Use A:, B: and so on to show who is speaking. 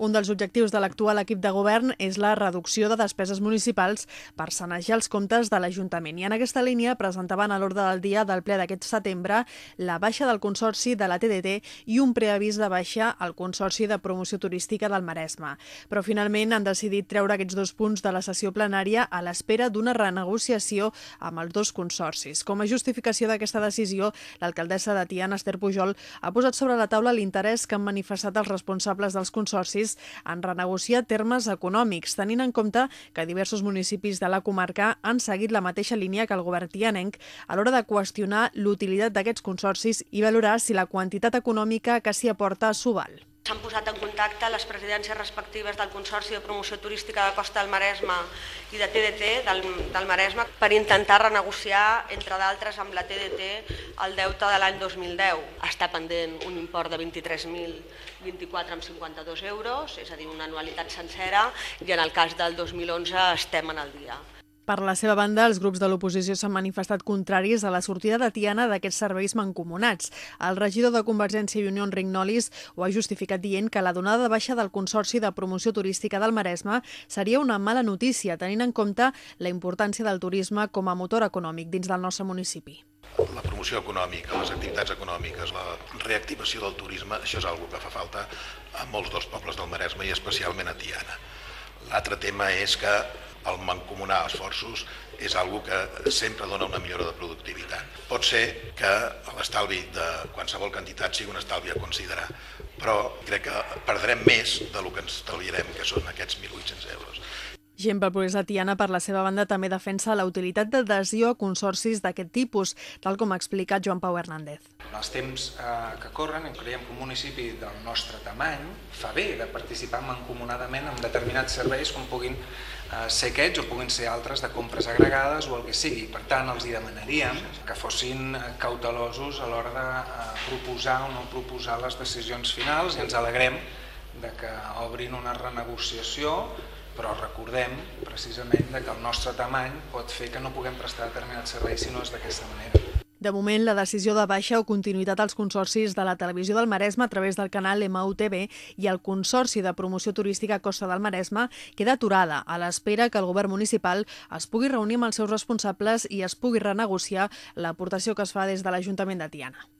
A: Un dels objectius de l'actual equip de govern és la reducció de despeses municipals per sanejar els comptes de l'Ajuntament. I en aquesta línia presentaven a l'ordre del dia del ple d'aquest setembre la baixa del Consorci de la TDT i un preavís de baixa al Consorci de Promoció Turística del Maresme. Però finalment han decidit treure aquests dos punts de la sessió plenària a l'espera d'una renegociació amb els dos consorcis. Com a justificació d'aquesta decisió, l'alcaldessa de Tiana, Esther Pujol, ha posat sobre la taula l'interès que han manifestat els responsables dels consorcis país en renegociar termes econòmics, tenint en compte que diversos municipis de la comarca han seguit la mateixa línia que el govern tianenc a l'hora de qüestionar l'utilitat d'aquests consorcis i valorar si la quantitat econòmica que s'hi aporta s'ho val.
B: S'han posat en contacte les presidències respectives del Consorci de Promoció Turística de Costa del Maresme i de TDT del, del Maresme per intentar renegociar, entre d'altres, amb la TDT el deute de l'any 2010. Està pendent un import de 23.024,52 euros, és a dir, una anualitat sencera, i en el cas del 2011 estem en el dia.
A: Per la seva banda, els grups de l'oposició s'han manifestat contraris a la sortida de Tiana d'aquests serveis mancomunats. El regidor de Convergència i Unió, Enric Nolis, ho ha justificat dient que la donada de baixa del Consorci de Promoció Turística del Maresme seria una mala notícia, tenint en compte la importància del turisme com a motor econòmic dins del nostre municipi.
C: La promoció econòmica, les activitats econòmiques, la reactivació del turisme, això és una que fa falta a molts dels pobles del Maresme i especialment a Tiana. L'altre tema és que el mancomunar esforços és algo que sempre dona una millora de productivitat. Pot ser que l'estalvi de qualsevol quantitat sigui un estalvi a considerar, però crec que perdrem més del que ens estalviarem, que són aquests 1.800 euros.
A: Gent Tiana, per la seva banda, també defensa la utilitat d'adhesió a consorcis d'aquest tipus, tal com ha explicat Joan Pau Hernández.
D: En els temps eh, que corren, creiem que un municipi del nostre tamany fa bé de participar mancomunadament en determinats serveis com puguin eh, ser aquests o puguin ser altres de compres agregades o el que sigui. Per tant, els hi demanaríem que fossin cautelosos a l'hora de eh, proposar o no proposar les decisions finals i ens alegrem de que obrin una renegociació però recordem precisament que el nostre tamany pot fer que no puguem prestar determinats serveis si no és d'aquesta manera.
A: De moment, la decisió de baixa o continuïtat als consorcis de la televisió del Maresme a través del canal MUTV i el Consorci de Promoció Turística Costa del Maresme queda aturada a l'espera que el govern municipal es pugui reunir amb els seus responsables i es pugui renegociar l'aportació que es fa des de l'Ajuntament de Tiana.